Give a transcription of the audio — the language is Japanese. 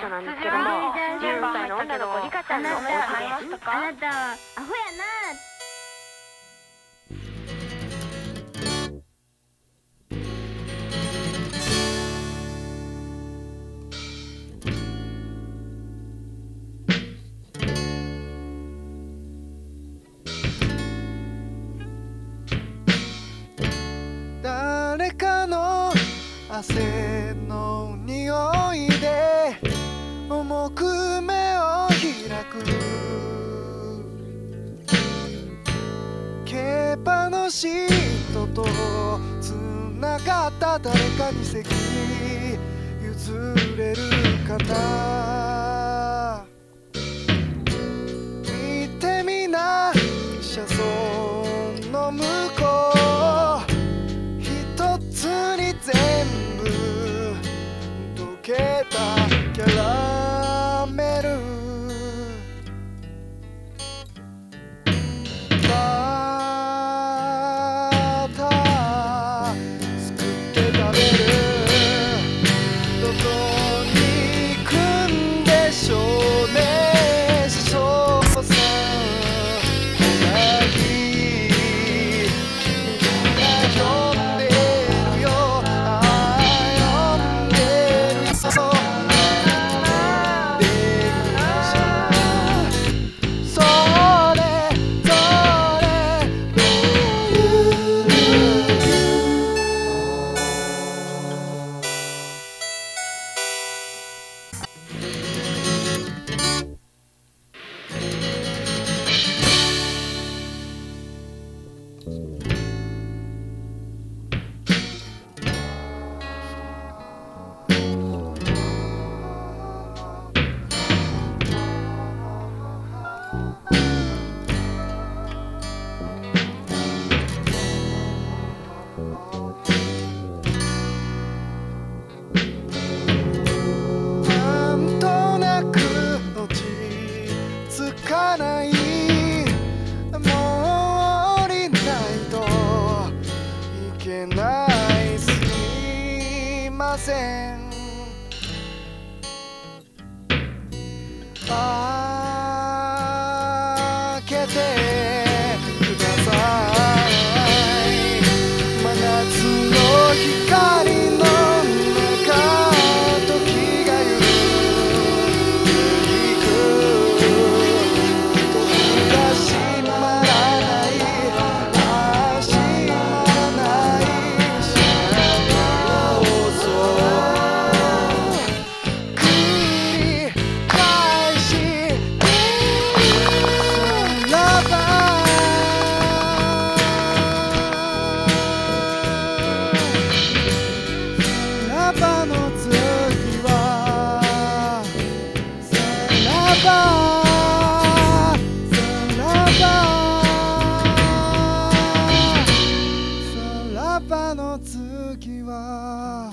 所なんですけども14歳の女の子リカちゃんのお家ですあなたはアホやな誰かの汗の匂いで重く目を開く競馬のシートとつながった誰かに席譲れるかな見てみな車窓の向こう一つに全部溶けたなんけないすいませんパの月は